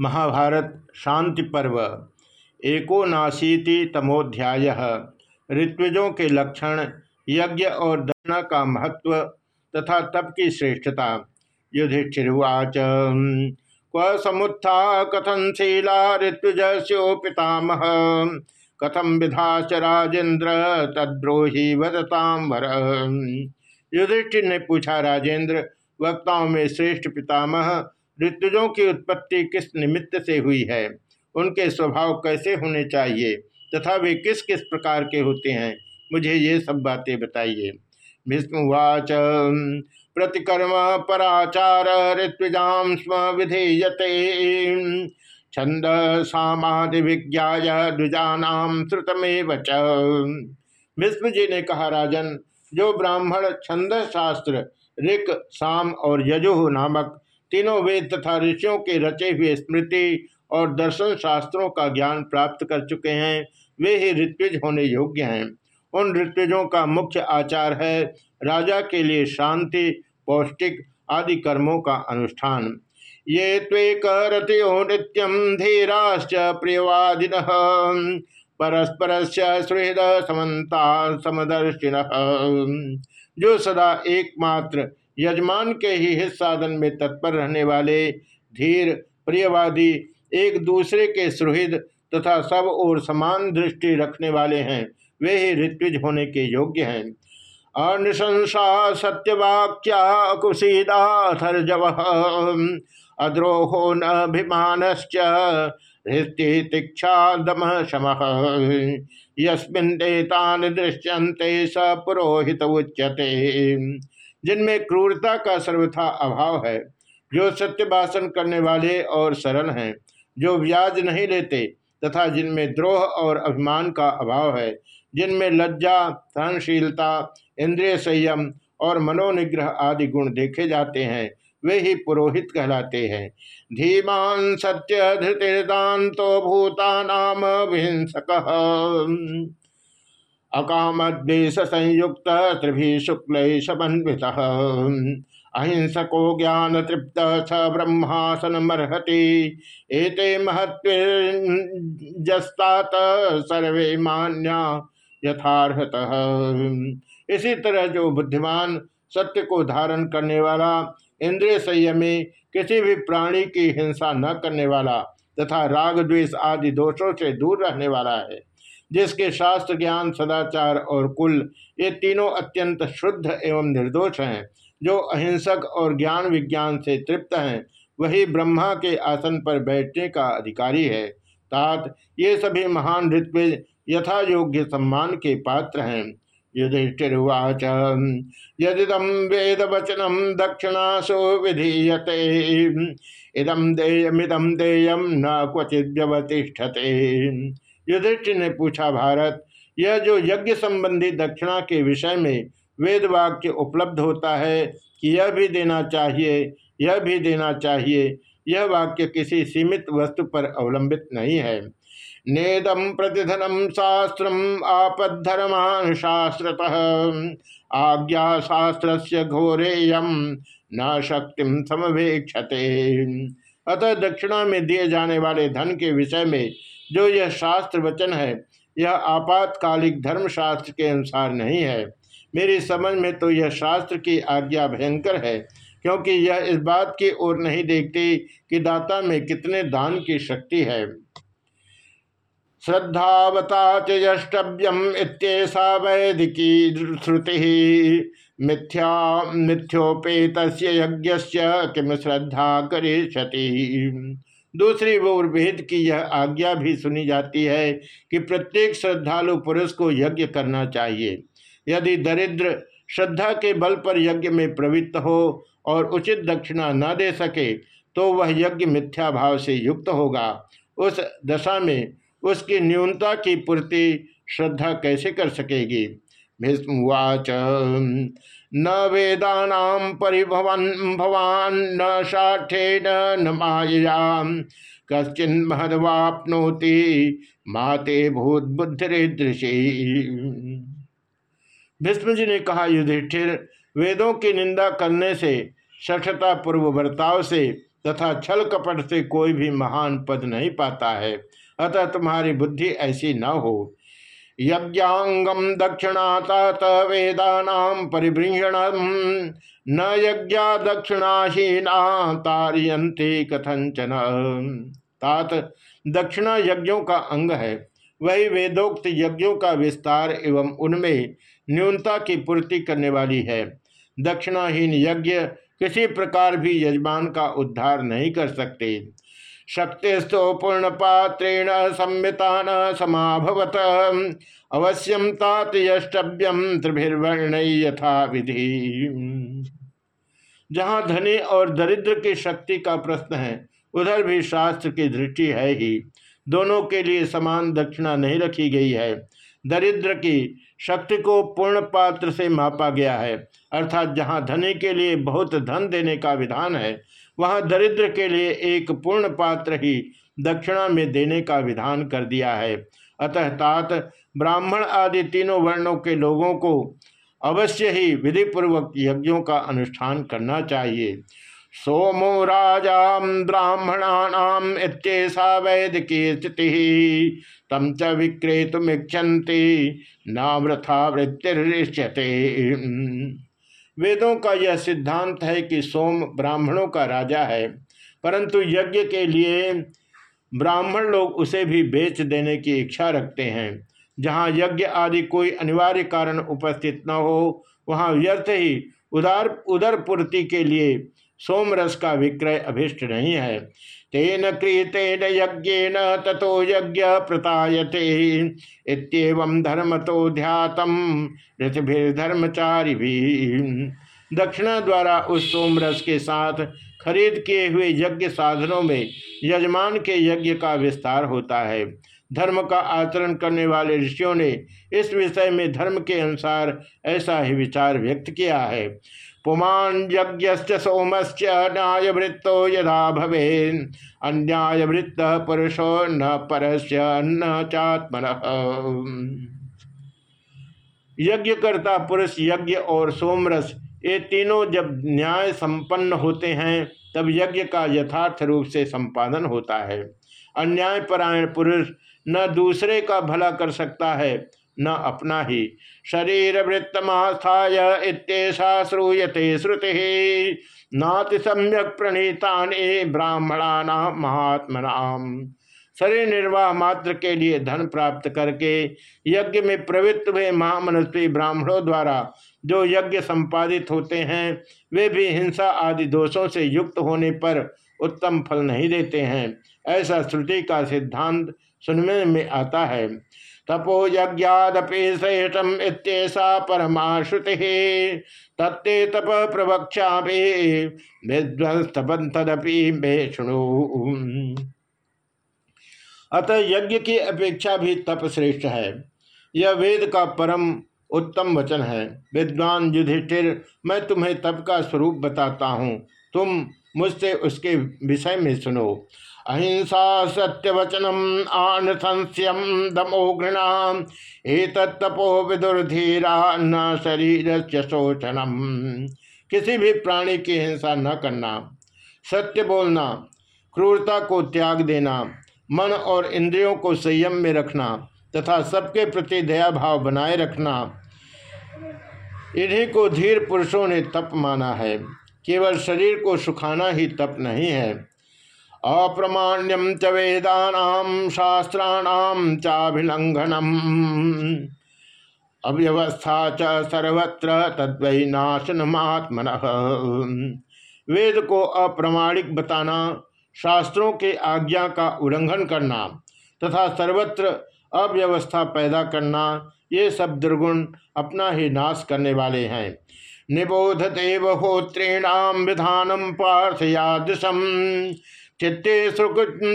महाभारत शांति पर्व एकोनाशीति तमोध्याय। ऋत्विजों के लक्षण, यज्ञ और दक्षिणा का महत्व तथा तप की श्रेष्ठता। युधिष्ठिर्वाच। क्व समुत्था कथन शीला ऋत्विजस्यो पितामह? कथम विधाच राजेंद्र तद्रोही वदताम वर? युधिष्ठिर ने पूछा, राजेंद्र, वक्ताओं में श्रेष्ठ पितामह ऋतुजों की उत्पत्ति किस निमित्त से हुई है? उनके स्वभाव कैसे होने चाहिए? तथा वे किस किस प्रकार के होते हैं? मुझे ये सब बातें बताइए। भीष्मवाच प्रतिकर्म पराचार ऋत्विजाम स्म विधेयते। छंद सामाधि विज्ञा द्विजानाम श्रुतमेव भीष्म जी ने कहा, राजन, जो ब्राह्मण छंद शास्त्र ऋक, साम और यजुह नामक तीनों वेद तथा ऋषियों के रचे हुए स्मृति और दर्शन शास्त्रों का ज्ञान प्राप्त कर चुके हैं। वे ही ऋत्विज होने योग्य हैं। उन ऋत्विजों का मुख्य आचार है राजा के लिए शांति, पौष्टिक आदि कर्मों का अनुष्ठान। ये त्वेकरतो नित्यम धीराश्च प्रियवादिन परस्पर सुहृद समन्ता समदर्शिन। जो सदा एकमात्र यजमान के ही हित साधन में तत्पर रहने वाले, धीर, प्रियवादी, एक दूसरे के सुहृद तथा सब और समान दृष्टि रखने वाले हैं, वे ही ऋत्विज होने के योग्य हैं। अनशंसा सत्यवाक्या कुशीदाथर्जव अद्रोहो न अभिमानश्च हृत्य तीक्षा दम शम। यस्मिन दृश्यंते स पुरोहित उच्यते। जिनमें क्रूरता का सर्वथा अभाव है, जो सत्य भाषण करने वाले और सरल हैं, जो ब्याज नहीं लेते तथा जिनमें द्रोह और अभिमान का अभाव है, जिनमें लज्जा, सहनशीलता, इंद्रिय संयम और मनोनिग्रह आदि गुण देखे जाते हैं, वे ही पुरोहित कहलाते हैं। धीमान सत्य धृतिदान भूता नाम विहिंसक। अकामद्वेश संयुक्त त्रिभी शुक्ल समन्वित अहिंसको ज्ञान तृप्त स ब्रह्मासन मर्हति एते महत्वस्तात सर्वे मान्या यथार्हत। इसी तरह जो बुद्धिमान सत्य को धारण करने वाला, इंद्रिय संयमी किसी भी प्राणी की हिंसा न करने वाला तथा राग, द्वेष आदि दोषों से दूर रहने वाला है। जिसके शास्त्र ज्ञान, सदाचार और कुल, ये तीनों अत्यंत शुद्ध एवं निर्दोष हैं, जो अहिंसक और ज्ञान विज्ञान से तृप्त हैं, वही ब्रह्मा के आसन पर बैठने का अधिकारी है। तात, ये सभी महान ऋत्विज यथा योग्य सम्मान के पात्र हैं। युधिष्ठिर्वाच यदिदम वेद वचनम दक्षिणासो विधीयते इदम देयमिदम देयम न क्वचित व्यवतिष्ठते। युधिष्ठिर ने पूछा, भारत, यह जो यज्ञ संबंधी दक्षिणा के विषय में वेद वाक्य उपलब्ध होता है कि यह भी देना चाहिए, यह भी देना चाहिए, यह वाक्य किसी सीमित वस्तु पर अवलंबित नहीं है। नेदम प्रतिधनम शास्त्रम आपद्धर्मान शास्त्रत आज्ञा शास्त्र से घोरेयम न शक्ति समवेक्षते। अतः दक्षिणा में दिए जाने वाले धन के विषय में जो यह शास्त्र वचन है, यह आपातकालिक धर्मशास्त्र के अनुसार नहीं है। मेरी समझ में तो यह शास्त्र की आज्ञा भयंकर है, क्योंकि यह इस बात की ओर नहीं देखती कि दाता में कितने दान की शक्ति है। श्रद्धावता चष्टव्यम इत्येषा वैदिकी श्रुति। मिथ्या मिथ्योपेत यज्ञ किम श्रद्धा करिष्यति? दूसरी ओर वेद की यह आज्ञा भी सुनी जाती है कि प्रत्येक श्रद्धालु पुरुष को यज्ञ करना चाहिए। यदि दरिद्र श्रद्धा के बल पर यज्ञ में प्रवृत्त हो और उचित दक्षिणा न दे सके तो वह यज्ञ मिथ्या भाव से युक्त होगा। उस दशा में उसकी न्यूनता की पूर्ति श्रद्धा कैसे कर सकेगी? न वेदा परिभवन, भवान न साठे न माया कश्चिन महदवापनोति, माते भूत बुद्धिदृषि भीष्म जी ने कहा, युधिष्ठिर, वेदों की निंदा करने से सठता पूर्व बर्ताव से तथा छल कपट से कोई भी महान पद नहीं पाता है। अतः तुम्हारी बुद्धि ऐसी न हो। यज्ञांगम दक्षिणातात वेदानाम परिभृषण न यज्ञा दक्षिणाहीना तारियंते कथंचन तात दक्षिणा यज्ञों का अंग है। वही वेदोक्त यज्ञों का विस्तार एवं उनमें न्यूनता की पूर्ति करने वाली है। दक्षिणाहीन यज्ञ किसी प्रकार भी यजमान का उद्धार नहीं कर सकते। शक्तिस्तो पूर्ण पात्रेण संहिता न समाभवत। अवश्यम तात त्रिभिर्वर्ण यथा विधि जहाँ धनी और दरिद्र की शक्ति का प्रश्न है, उधर भी शास्त्र की दृष्टि है ही। दोनों के लिए समान दक्षिणा नहीं रखी गई है। दरिद्र की शक्ति को पूर्ण पात्र से मापा गया है, अर्थात जहाँ धनी के लिए बहुत धन देने का विधान है वहाँ दरिद्र के लिए एक पूर्ण पात्र ही दक्षिणा में देने का विधान कर दिया है। अतः तात ब्राह्मण आदि तीनों वर्णों के लोगों को अवश्य ही विधिपूर्वक यज्ञों का अनुष्ठान करना चाहिए। सोमो राजा ब्राह्मणानाम इत्येषा वैदिकी स्थिति तम च विक्रेतुमिक्षन्ति नामृथा वृत्तिरिष्यते वेदों का यह सिद्धांत है कि सोम ब्राह्मणों का राजा है। परंतु यज्ञ के लिए ब्राह्मण लोग उसे भी बेच देने की इच्छा रखते हैं। जहाँ यज्ञ आदि कोई अनिवार्य कारण उपस्थित न हो, वहाँ व्यर्थ ही उदार उदर पूर्ति के लिए सोमरस का विक्रय अभिष्ट नहीं है। तेन क्रियतेन यज्ञेन ततो यज्ञ प्रतायते इतम धर्म तो ध्यातम ऋतभिर्धर्मचारी भी दक्षिणा द्वारा उस सोमरस के साथ खरीद किए हुए यज्ञ साधनों में यजमान के यज्ञ का विस्तार होता है। धर्म का आचरण करने वाले ऋषियों ने इस विषय में धर्म के अनुसार ऐसा ही विचार व्यक्त किया है। पुमान यज्ञ सोमश्च न्यायवृत्तो यदा भवे अन्यायवृत्त पुरुषो न परस्य, न चात्मन। यज्ञकर्ता, पुरुष, यज्ञ और सोमरस, ये तीनों जब न्याय संपन्न होते हैं, तब यज्ञ का यथार्थ रूप से संपादन होता है। अन्याय परायण पुरुष न दूसरे का भला कर सकता है न अपना ही। शरीर वृत्तमास्थाय इत्येषा श्रूयते श्रुति। नाति सम्यक प्रणीता ब्राह्मणा महात्मनाम। शरीर निर्वाह मात्र के लिए धन प्राप्त करके यज्ञ में प्रवृत्त हुए महामनस्वी ब्राह्मणों द्वारा जो यज्ञ संपादित होते हैं, वे भी हिंसा आदि दोषों से युक्त होने पर उत्तम फल नहीं देते हैं। ऐसा श्रुति का सिद्धांत सुनने में आता है। तपो यज्ञादपि श्रेष्ठम इत्येषा परमाश्रुति। तत्ते तप प्रवक्षा विध्वस्तपंथदपि मे शुणु। अतः यज्ञ की अपेक्षा भी तप श्रेष्ठ है। यह वेद का परम उत्तम वचन है। विद्वान युधिष्ठिर, मैं तुम्हें तप का स्वरूप बताता हूँ। तुम मुझसे उसके विषय में सुनो। अहिंसा सत्यवचनम आन संस्यम दमो घृणा तपो विदुर्धीरा न शरीर शोषणम किसी भी प्राणी की हिंसा न करना, सत्य बोलना, क्रूरता को त्याग देना, मन और इंद्रियों को संयम में रखना तथा सबके प्रति दया भाव बनाए रखना, इन्हीं को धीर पुरुषों ने तप माना है। केवल शरीर को सुखाना ही तप नहीं है। अप्रमाण्यम च वेदा शास्त्राणाम चाभिलंघनम अव्यवस्था च सर्वत्र तद्वै नाशनमात्मन। वेद को अप्रमाणिक बताना, शास्त्रों के आज्ञा का उल्लंघन करना, तथा सर्वत्र अव्यवस्था पैदा करना, ये सब दुर्गुण अपना ही नाश करने वाले हैं। निबोधते होत्रीणाम विधानम पार्थयादृशम। चित्ते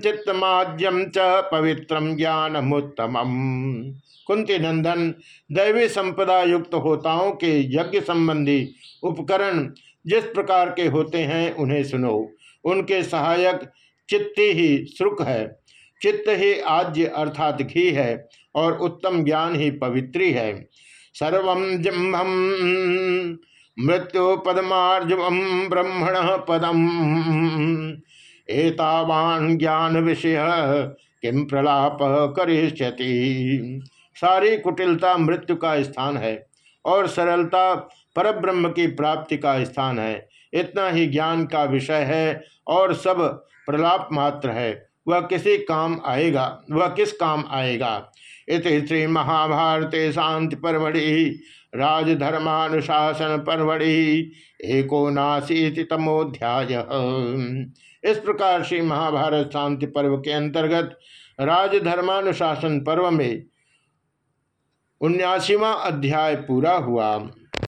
चित्तमाद्यम च पवित्रम ज्ञानमुत्तम कुंती नंदन, दैवी संपदा युक्त होताओं के यज्ञ संबंधी उपकरण जिस प्रकार के होते हैं, उन्हें सुनो। उनके सहायक चित्त ही सुख है। चित्त ही आज्य अर्थात घी है और उत्तम ज्ञान ही पवित्री है। सर्व जिम्भम मृत्यु पदमार्जुम ब्रह्मण पदम। एतावान ज्ञान विषय किम प्रलाप करिष्यति? सारी कुटिलता मृत्यु का स्थान है और सरलता परब्रह्म की प्राप्ति का स्थान है। इतना ही ज्ञान का विषय है और सब प्रलाप मात्र है। वह किसी काम आएगा, वह किस काम आएगा? इस श्री महाभारते शांति परमढ़ि, राजधर्मानुशासन परमढ़ि एकोनाशीतमोध्याय इस प्रकार श्री महाभारत शांति पर्व के अंतर्गत राजधर्मानुशासन पर्व में उन्यासीवा अध्याय पूरा हुआ।